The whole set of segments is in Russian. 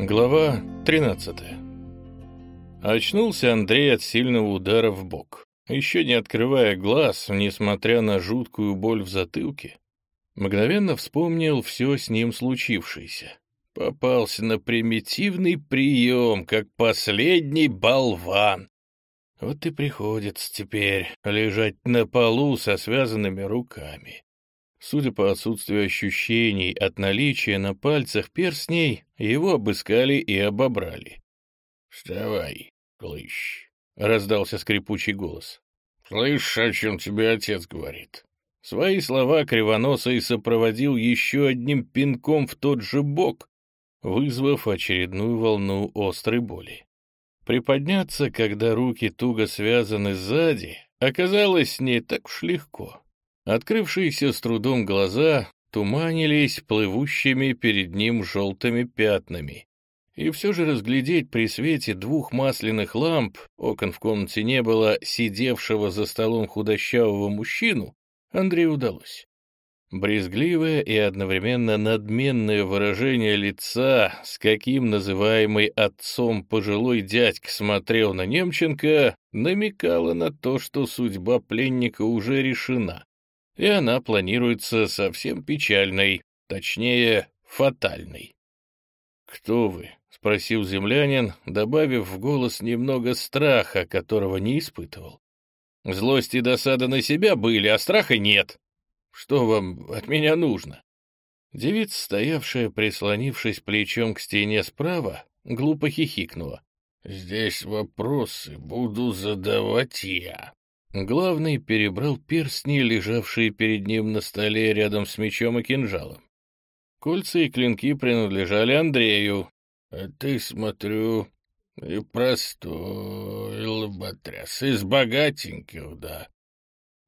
Глава 13 Очнулся Андрей от сильного удара в бок. Еще не открывая глаз, несмотря на жуткую боль в затылке, мгновенно вспомнил все с ним случившееся. Попался на примитивный прием, как последний болван. Вот и приходится теперь лежать на полу со связанными руками. Судя по отсутствию ощущений от наличия на пальцах перстней, его обыскали и обобрали. — Вставай, клыщ, — раздался скрипучий голос. — Слышишь, о чем тебе отец говорит? Свои слова Кривоносый сопроводил еще одним пинком в тот же бок, вызвав очередную волну острой боли. Приподняться, когда руки туго связаны сзади, оказалось не так уж легко. Открывшиеся с трудом глаза туманились плывущими перед ним желтыми пятнами. И все же разглядеть при свете двух масляных ламп, окон в комнате не было, сидевшего за столом худощавого мужчину, Андрею удалось. Брезгливое и одновременно надменное выражение лица, с каким называемый отцом пожилой дядька смотрел на Немченко, намекало на то, что судьба пленника уже решена и она планируется совсем печальной, точнее, фатальной. «Кто вы?» — спросил землянин, добавив в голос немного страха, которого не испытывал. «Злость и досада на себя были, а страха нет. Что вам от меня нужно?» Девица, стоявшая, прислонившись плечом к стене справа, глупо хихикнула. «Здесь вопросы буду задавать я», Главный перебрал перстни, лежавшие перед ним на столе рядом с мечом и кинжалом. Кольца и клинки принадлежали Андрею. — А ты, смотрю, и простой лоботряс, из богатеньких, да.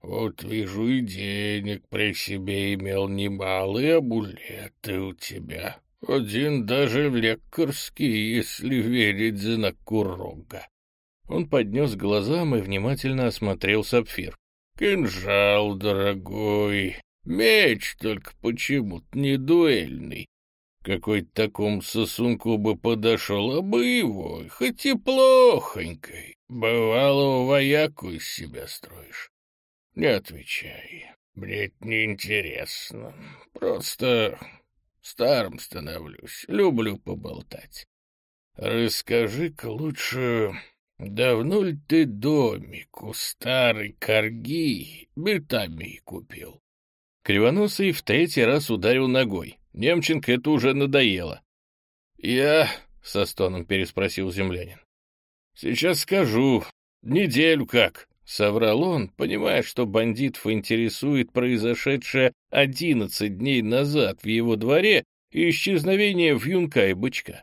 Вот вижу, и денег при себе имел немалые амулеты у тебя. Один даже лекарский, если верить знаку рога. Он поднес глазам и внимательно осмотрел сапфир. «Кинжал, дорогой, меч только почему-то не дуэльный. Какой-то такому сосунку бы подошел, а боевой, хоть и плохонькой. Бывало, вояку из себя строишь. Не отвечай, мне это неинтересно. Просто старым становлюсь, люблю поболтать. Расскажи-ка лучше, «Давно ли ты домик у старой корги бетами купил?» Кривоносый в третий раз ударил ногой. Немченко это уже надоело. «Я...» — со стоном переспросил землянин. «Сейчас скажу. Неделю как?» — соврал он, понимая, что бандитов интересует произошедшее одиннадцать дней назад в его дворе и исчезновение вьюнка и бычка.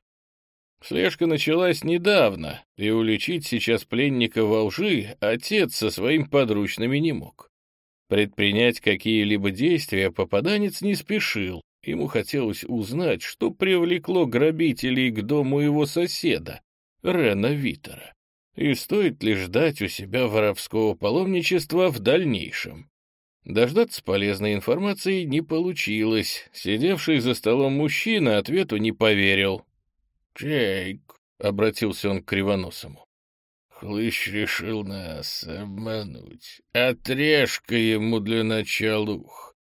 Слежка началась недавно, и уличить сейчас пленника во лжи отец со своими подручными не мог. Предпринять какие-либо действия попаданец не спешил, ему хотелось узнать, что привлекло грабителей к дому его соседа, Рена Витера, и стоит ли ждать у себя воровского паломничества в дальнейшем. Дождаться полезной информации не получилось. Сидевший за столом мужчина ответу не поверил, «Джейк», — обратился он к Кривоносому, — «хлыщ решил нас обмануть. Отрежь-ка ему для начала ух.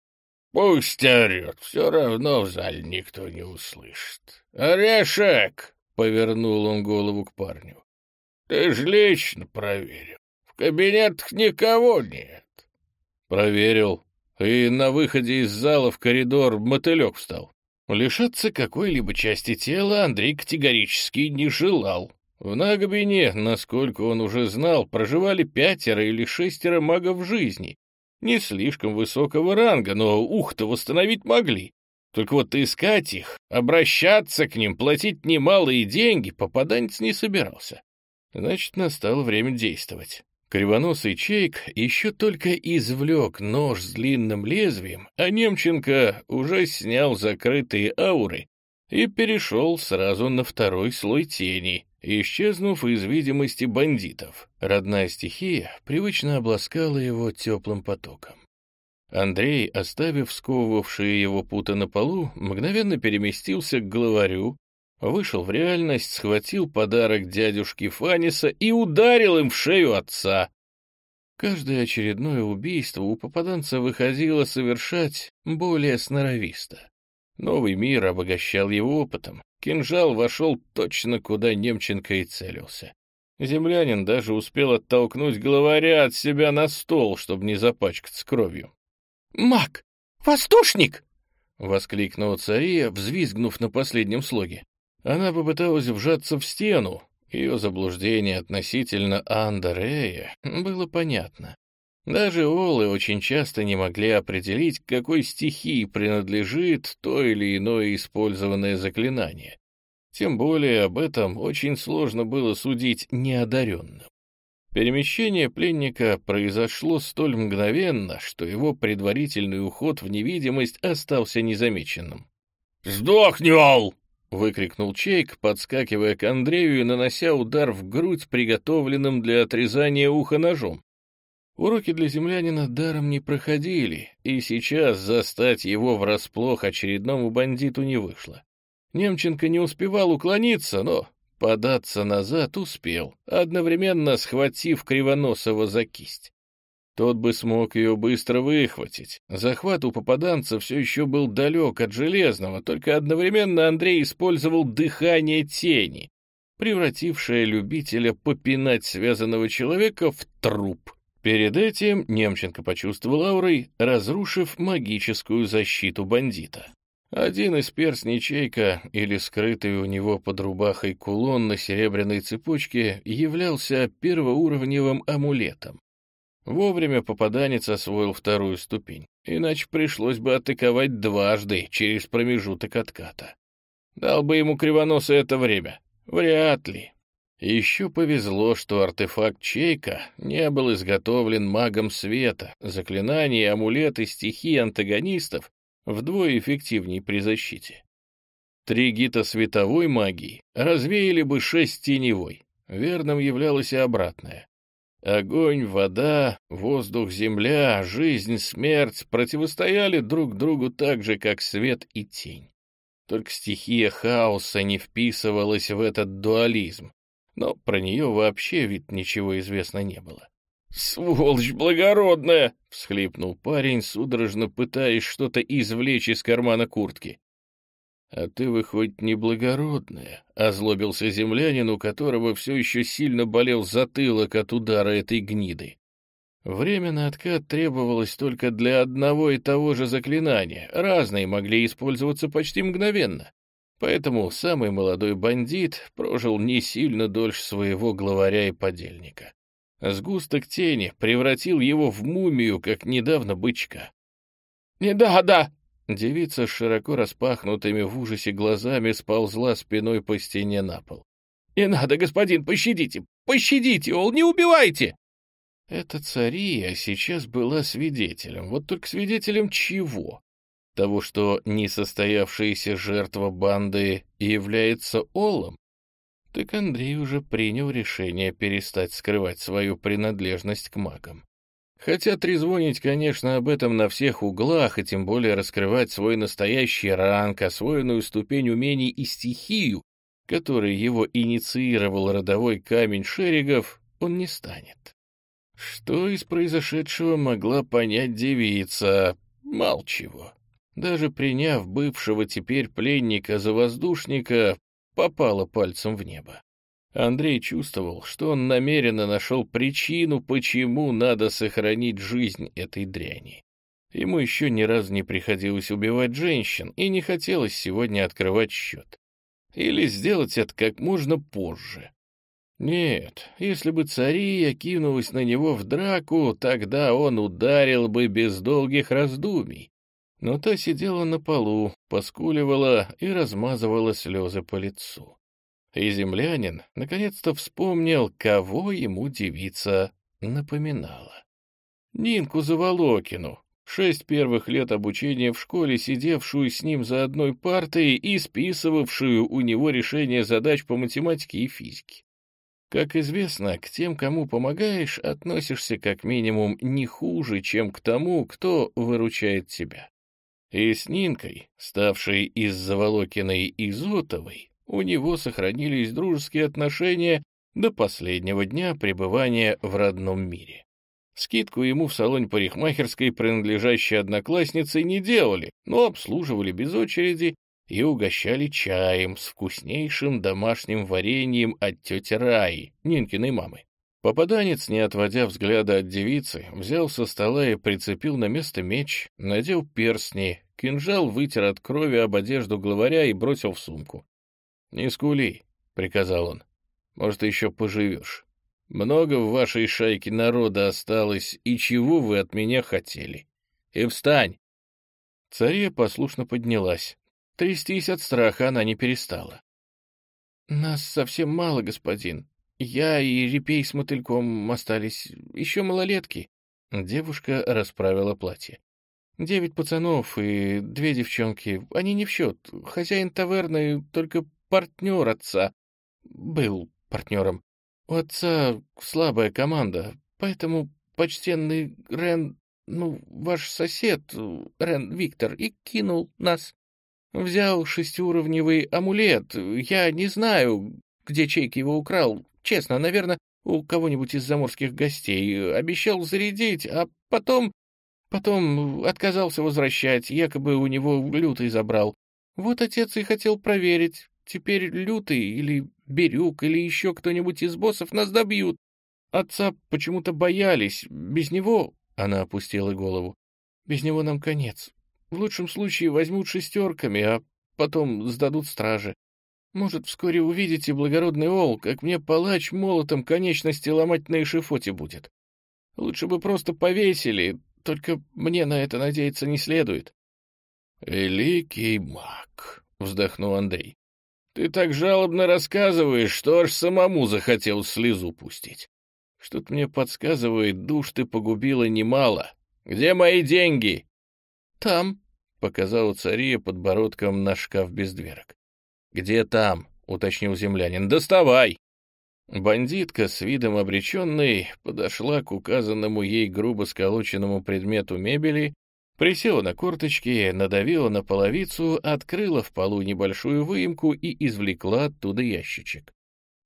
Пусть орет, все равно в зале никто не услышит. Орешек!» — повернул он голову к парню. «Ты ж лично проверил. В кабинетах никого нет». «Проверил. И на выходе из зала в коридор мотылек встал. Лишаться какой-либо части тела Андрей категорически не желал. В Нагобине, насколько он уже знал, проживали пятеро или шестеро магов жизни. Не слишком высокого ранга, но ух-то восстановить могли. Только вот искать их, обращаться к ним, платить немалые деньги попаданец не собирался. Значит, настало время действовать. Кривоносый Чейк еще только извлек нож с длинным лезвием, а Немченко уже снял закрытые ауры и перешел сразу на второй слой тени, исчезнув из видимости бандитов. Родная стихия привычно обласкала его теплым потоком. Андрей, оставив сковывавшие его путы на полу, мгновенно переместился к главарю, вышел в реальность, схватил подарок дядюшки Фаниса и ударил им в шею отца. Каждое очередное убийство у попаданца выходило совершать более сноровисто. Новый мир обогащал его опытом. Кинжал вошел точно куда Немченко и целился. Землянин даже успел оттолкнуть главаря от себя на стол, чтобы не запачкаться кровью. «Маг! Воздушник!» — воскликнула цария, взвизгнув на последнем слоге. Она попыталась вжаться в стену. Ее заблуждение относительно Андерея было понятно. Даже олы очень часто не могли определить, к какой стихии принадлежит то или иное использованное заклинание. Тем более об этом очень сложно было судить неодаренным. Перемещение пленника произошло столь мгновенно, что его предварительный уход в невидимость остался незамеченным. «Сдохни, Ол!» — выкрикнул Чейк, подскакивая к Андрею и нанося удар в грудь приготовленным для отрезания уха ножом. Уроки для землянина даром не проходили, и сейчас застать его врасплох очередному бандиту не вышло. Немченко не успевал уклониться, но Податься назад успел, одновременно схватив Кривоносова за кисть. Тот бы смог ее быстро выхватить. Захват у попаданца все еще был далек от железного, только одновременно Андрей использовал дыхание тени, превратившее любителя попинать связанного человека в труп. Перед этим Немченко почувствовал аурой, разрушив магическую защиту бандита. Один из перстней чейка, или скрытый у него под рубахой кулон на серебряной цепочке, являлся первоуровневым амулетом. Вовремя попаданец освоил вторую ступень, иначе пришлось бы атаковать дважды через промежуток отката. Дал бы ему кривоносый это время? Вряд ли. Еще повезло, что артефакт Чейка не был изготовлен магом света, заклинания амулеты стихии антагонистов вдвое эффективнее при защите. Три гита световой магии развеяли бы шесть теневой. Верным являлось и обратное. Огонь, вода, воздух, земля, жизнь, смерть противостояли друг другу так же, как свет и тень. Только стихия хаоса не вписывалась в этот дуализм, но про нее вообще ведь ничего известно не было. «Сволочь благородная!» — всхлипнул парень, судорожно пытаясь что-то извлечь из кармана куртки. «А ты, выходит, не благородная», — озлобился землянин, у которого все еще сильно болел затылок от удара этой гниды. Время на откат требовалось только для одного и того же заклинания, разные могли использоваться почти мгновенно. Поэтому самый молодой бандит прожил не сильно дольше своего главаря и подельника. Сгусток тени превратил его в мумию, как недавно бычка. «Не да, да!» Девица с широко распахнутыми в ужасе глазами сползла спиной по стене на пол. «Не надо, господин, пощадите! Пощадите, ол, не убивайте!» Эта цария сейчас была свидетелем. Вот только свидетелем чего? Того, что несостоявшаяся жертва банды является Олом? так Андрей уже принял решение перестать скрывать свою принадлежность к магам. Хотя трезвонить, конечно, об этом на всех углах, и тем более раскрывать свой настоящий ранг, освоенную ступень умений и стихию, который его инициировал родовой камень Шеригов, он не станет. Что из произошедшего могла понять девица? Мал чего. Даже приняв бывшего теперь пленника за воздушника, попала пальцем в небо. Андрей чувствовал, что он намеренно нашел причину, почему надо сохранить жизнь этой дряни. Ему еще ни разу не приходилось убивать женщин, и не хотелось сегодня открывать счет. Или сделать это как можно позже. Нет, если бы цария кинулась на него в драку, тогда он ударил бы без долгих раздумий но та сидела на полу, поскуливала и размазывала слезы по лицу. И землянин наконец-то вспомнил, кого ему девица напоминала. Нинку Заволокину, шесть первых лет обучения в школе, сидевшую с ним за одной партой и списывавшую у него решение задач по математике и физике. Как известно, к тем, кому помогаешь, относишься как минимум не хуже, чем к тому, кто выручает тебя. И с Нинкой, ставшей из Заволокиной Изотовой, у него сохранились дружеские отношения до последнего дня пребывания в родном мире. Скидку ему в салоне парикмахерской, принадлежащей однокласснице, не делали, но обслуживали без очереди и угощали чаем с вкуснейшим домашним вареньем от тети Раи, Нинкиной мамы. Попаданец, не отводя взгляда от девицы, взял со стола и прицепил на место меч, надел перстни, кинжал вытер от крови об одежду главаря и бросил в сумку. «Не скули», — приказал он, — «может, еще поживешь. Много в вашей шайке народа осталось, и чего вы от меня хотели? И встань!» Цария послушно поднялась. Трястись от страха она не перестала. «Нас совсем мало, господин. Я и Репей с мотыльком остались еще малолетки». Девушка расправила платье. «Девять пацанов и две девчонки. Они не в счет. Хозяин таверны только партнер отца. Был партнером. У отца слабая команда, поэтому почтенный Рен, ну, ваш сосед, Рен Виктор, и кинул нас. Взял шестиуровневый амулет. Я не знаю, где Чейк его украл. Честно, наверное, у кого-нибудь из заморских гостей. Обещал зарядить, а потом... Потом отказался возвращать, якобы у него лютый забрал. Вот отец и хотел проверить. Теперь лютый или Бирюк или еще кто-нибудь из боссов нас добьют. Отца почему-то боялись. Без него...» — она опустила голову. «Без него нам конец. В лучшем случае возьмут шестерками, а потом сдадут стражи. Может, вскоре увидите, благородный Ол, как мне палач молотом конечности ломать на эшифоте будет. Лучше бы просто повесили, только мне на это надеяться не следует». «Великий маг», — вздохнул Андрей. «Ты так жалобно рассказываешь, что аж самому захотел слезу пустить. Что-то мне подсказывает, душ ты погубила немало. Где мои деньги?» «Там», — показала цария подбородком на шкаф без дверок. «Где там?» — уточнил землянин. «Доставай!» Бандитка с видом обреченной подошла к указанному ей грубо сколоченному предмету мебели, присела на корточки, надавила на половицу, открыла в полу небольшую выемку и извлекла оттуда ящичек.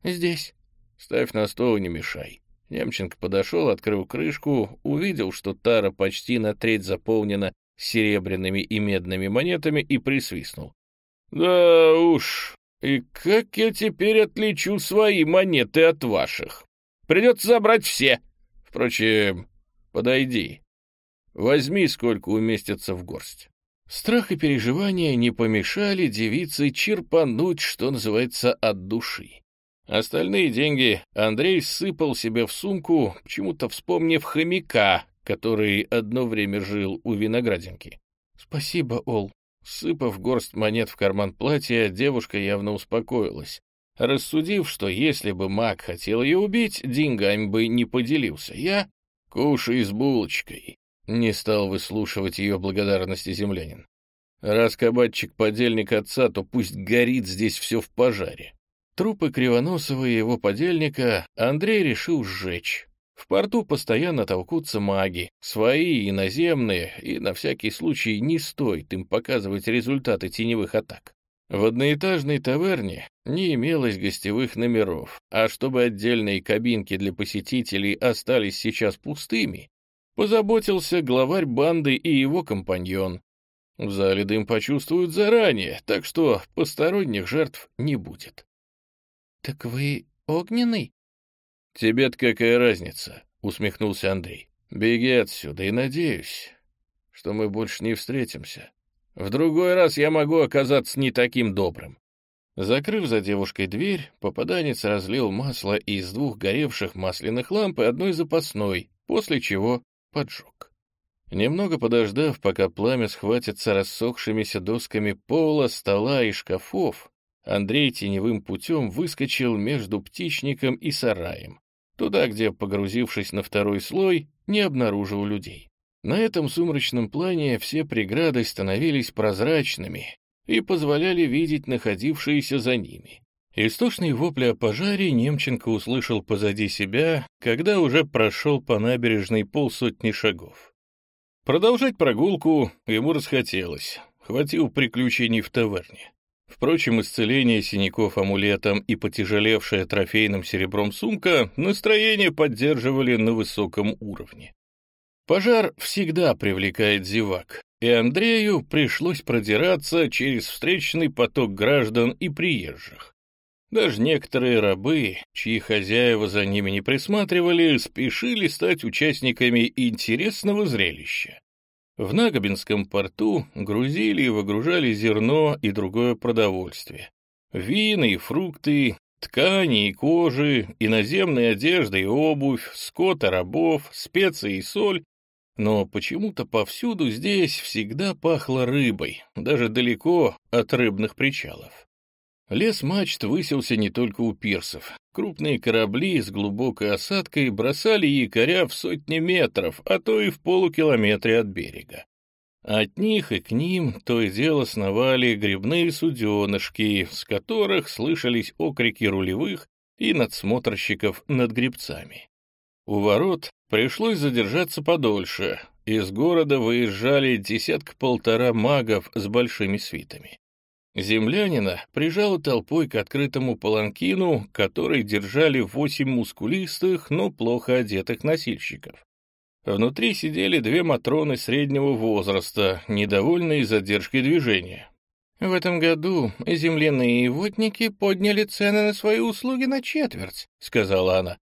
«Здесь». «Ставь на стол, не мешай». Немченко подошел, открыл крышку, увидел, что тара почти на треть заполнена серебряными и медными монетами и присвистнул. «Да уж, и как я теперь отличу свои монеты от ваших? Придется забрать все. Впрочем, подойди. Возьми, сколько уместится в горсть». Страх и переживания не помешали девице черпануть, что называется, от души. Остальные деньги Андрей сыпал себе в сумку, почему-то вспомнив хомяка, который одно время жил у виноградинки. «Спасибо, Ол». Сыпав горсть монет в карман платья, девушка явно успокоилась, рассудив, что если бы маг хотел ее убить, деньгами бы не поделился. Я кушай с булочкой. Не стал выслушивать ее благодарности землянин. Раз кабачик подельник отца, то пусть горит здесь все в пожаре. Трупы Кривоносова и его подельника Андрей решил сжечь, в порту постоянно толкутся маги, свои и иноземные, и на всякий случай не стоит им показывать результаты теневых атак. В одноэтажной таверне не имелось гостевых номеров, а чтобы отдельные кабинки для посетителей остались сейчас пустыми, позаботился главарь банды и его компаньон. В зале дым почувствуют заранее, так что посторонних жертв не будет. — Так вы огненный? «Тебе-то какая разница?» — усмехнулся Андрей. «Беги отсюда и надеюсь, что мы больше не встретимся. В другой раз я могу оказаться не таким добрым». Закрыв за девушкой дверь, попаданец разлил масло из двух горевших масляных ламп и одной запасной, после чего поджег. Немного подождав, пока пламя схватится рассохшимися досками пола, стола и шкафов, Андрей теневым путем выскочил между птичником и сараем, туда, где, погрузившись на второй слой, не обнаружил людей. На этом сумрачном плане все преграды становились прозрачными и позволяли видеть находившиеся за ними. Истошные вопли о пожаре Немченко услышал позади себя, когда уже прошел по набережной полсотни шагов. Продолжать прогулку ему расхотелось, хватил приключений в таверне. Впрочем, исцеление синяков амулетом и потяжелевшая трофейным серебром сумка настроение поддерживали на высоком уровне. Пожар всегда привлекает зевак, и Андрею пришлось продираться через встречный поток граждан и приезжих. Даже некоторые рабы, чьи хозяева за ними не присматривали, спешили стать участниками интересного зрелища. В Нагобинском порту грузили и выгружали зерно и другое продовольствие. Вины и фрукты, ткани и кожи, иноземные одежды и обувь, скот и рабов, специи и соль. Но почему-то повсюду здесь всегда пахло рыбой, даже далеко от рыбных причалов. Лес мачт высился не только у пирсов. Крупные корабли с глубокой осадкой бросали якоря в сотни метров, а то и в полукилометре от берега. От них и к ним то и дело сновали грибные суденышки, с которых слышались окрики рулевых и надсмотрщиков над грибцами. У ворот пришлось задержаться подольше. Из города выезжали десятка-полтора магов с большими свитами. Землянина прижала толпой к открытому паланкину, который держали восемь мускулистых, но плохо одетых носильщиков. Внутри сидели две матроны среднего возраста, недовольные задержкой движения. «В этом году земляные водники подняли цены на свои услуги на четверть», — сказала она.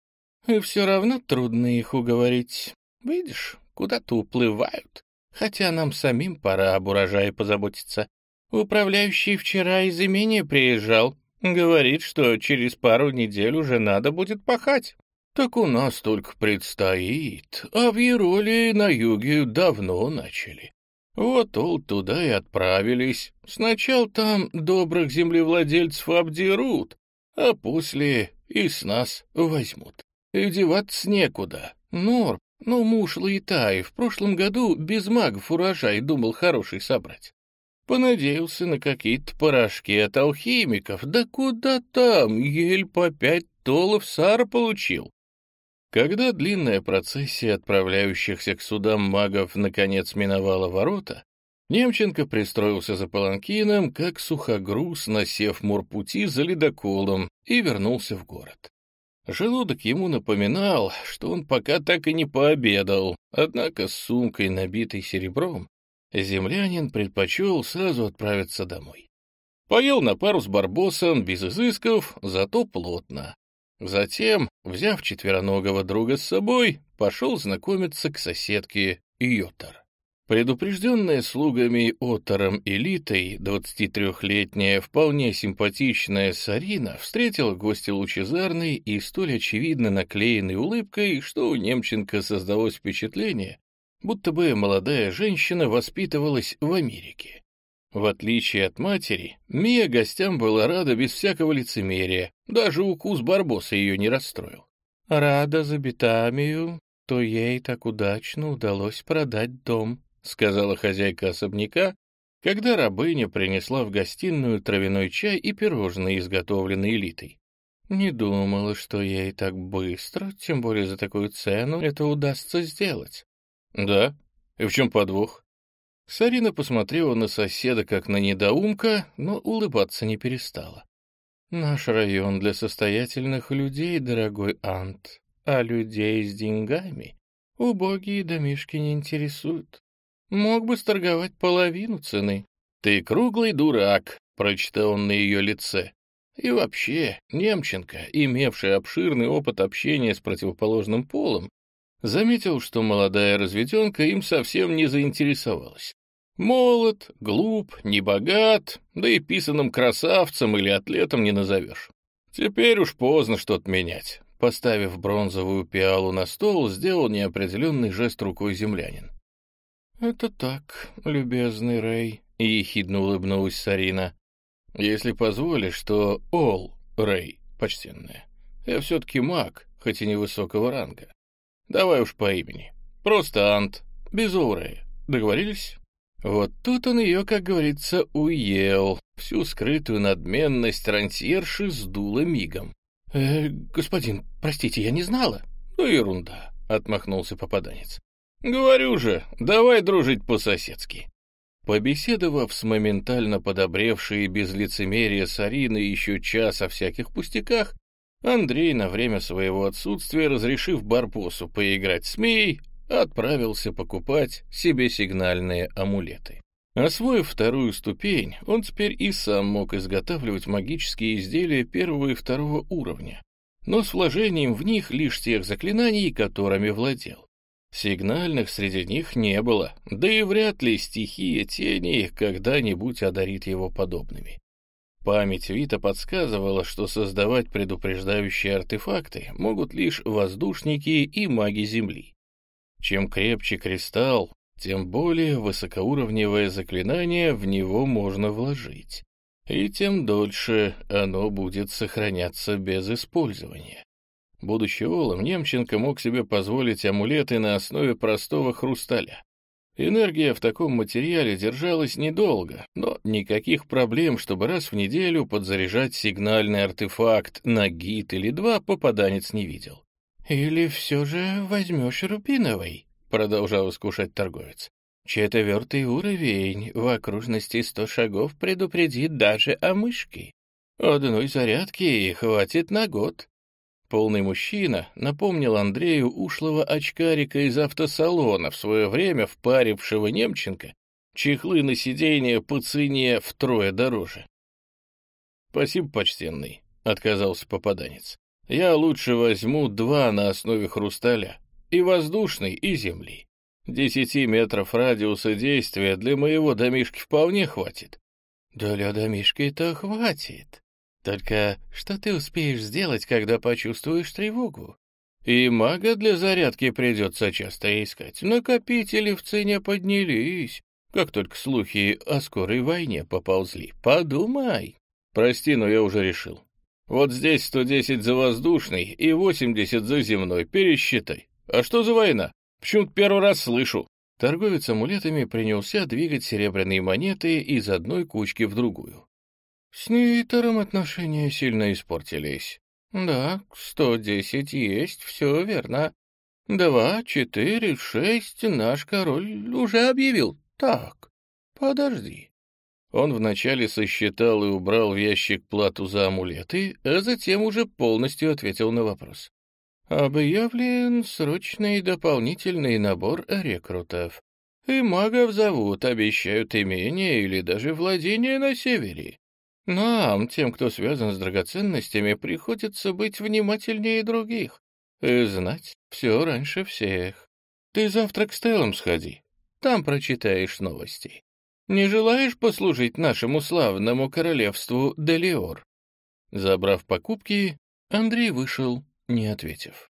«И все равно трудно их уговорить. Видишь, куда-то уплывают. Хотя нам самим пора об урожае позаботиться. Управляющий вчера из имения приезжал. Говорит, что через пару недель уже надо будет пахать. Так у нас только предстоит, а в Ероле на юге давно начали. Вот ол туда и отправились. Сначала там добрых землевладельцев обдерут, а после и с нас возьмут. И деваться некуда. Норб, ну муж Лаитай в прошлом году без магов урожай думал хороший собрать. Понадеялся на какие-то порошки от алхимиков. Да куда там, ель по пять толов сара получил. Когда длинная процессия отправляющихся к судам магов наконец миновала ворота, Немченко пристроился за паланкином, как сухогруз, насев морпути за ледоколом, и вернулся в город. Желудок ему напоминал, что он пока так и не пообедал, однако с сумкой, набитой серебром, землянин предпочел сразу отправиться домой. Поел на пару с барбосом, без изысков, зато плотно. Затем, взяв четвероногого друга с собой, пошел знакомиться к соседке Йотар. Предупрежденная слугами Отором и Литой, 23-летняя, вполне симпатичная Сарина встретила гостя лучезарной и столь очевидно наклеенной улыбкой, что у Немченко создалось впечатление, будто бы молодая женщина воспитывалась в Америке. В отличие от матери, Мия гостям была рада без всякого лицемерия, даже укус Барбоса ее не расстроил. «Рада за Бетамию, то ей так удачно удалось продать дом», сказала хозяйка особняка, когда рабыня принесла в гостиную травяной чай и пирожные, изготовленные элитой. Не думала, что ей так быстро, тем более за такую цену, это удастся сделать. «Да? И в чем подвох?» Сарина посмотрела на соседа как на недоумка, но улыбаться не перестала. «Наш район для состоятельных людей, дорогой Ант, а людей с деньгами убогие домишки не интересуют. Мог бы сторговать половину цены». «Ты круглый дурак», — прочитал он на ее лице. И вообще, Немченко, имевший обширный опыт общения с противоположным полом, заметил, что молодая разведенка им совсем не заинтересовалась. Молод, глуп, небогат, да и писаным красавцем или атлетом не назовешь. Теперь уж поздно что-то менять. Поставив бронзовую пиалу на стол, сделал неопределенный жест рукой землянин. «Это так, любезный Рэй», — ехидно улыбнулась Сарина. «Если позволишь, то Ол, Рэй, почтенная. Я все-таки маг, хоть и невысокого ранга. Давай уж по имени. Просто Ант, без Урея. Договорились? Вот тут он ее, как говорится, уел. Всю скрытую надменность рантьерши сдуло мигом. «Э, господин, простите, я не знала». «Ну, ерунда», — отмахнулся попаданец. «Говорю же, давай дружить по-соседски». Побеседовав с моментально подобревшей без лицемерия Сариной еще час о всяких пустяках, Андрей на время своего отсутствия, разрешив Барбосу поиграть с Мией, отправился покупать себе сигнальные амулеты. Освоив вторую ступень, он теперь и сам мог изготавливать магические изделия первого и второго уровня, но с вложением в них лишь тех заклинаний, которыми владел. Сигнальных среди них не было, да и вряд ли стихия тени когда-нибудь одарит его подобными. Память Вита подсказывала, что создавать предупреждающие артефакты могут лишь воздушники и маги Земли. Чем крепче кристалл, тем более высокоуровневое заклинание в него можно вложить, и тем дольше оно будет сохраняться без использования. Будучи Олом, Немченко мог себе позволить амулеты на основе простого хрусталя. Энергия в таком материале держалась недолго, но никаких проблем, чтобы раз в неделю подзаряжать сигнальный артефакт на гид или два попаданец не видел. «Или все же возьмешь рубиновый?» — продолжал искушать торговец. «Четвертый уровень в окружности сто шагов предупредит даже о мышке. Одной зарядки хватит на год». Полный мужчина напомнил Андрею ушлого очкарика из автосалона, в свое время впарившего Немченко чехлы на сиденье по цене втрое дороже. «Спасибо, почтенный», — отказался попаданец. «Я лучше возьму два на основе хрусталя, и воздушный, и земли. Десяти метров радиуса действия для моего домишки вполне хватит». «Для домишки-то хватит», только что ты успеешь сделать, когда почувствуешь тревогу? И мага для зарядки придется часто искать. Накопители в цене поднялись, как только слухи о скорой войне поползли. Подумай. Прости, но я уже решил. Вот здесь 110 за воздушный и 80 за земной. Пересчитай. А что за война? Почему-то первый раз слышу. Торговец амулетами принялся двигать серебряные монеты из одной кучки в другую. С Нитером отношения сильно испортились. Да, сто десять есть, все верно. Два, четыре, шесть наш король уже объявил. Так, подожди. Он вначале сосчитал и убрал в ящик плату за амулеты, а затем уже полностью ответил на вопрос. Объявлен срочный дополнительный набор рекрутов. И магов зовут, обещают имение или даже владение на севере. Нам, тем, кто связан с драгоценностями, приходится быть внимательнее других и знать все раньше всех. Ты завтра к Стеллам сходи, там прочитаешь новости. Не желаешь послужить нашему славному королевству Делиор?» Забрав покупки, Андрей вышел, не ответив.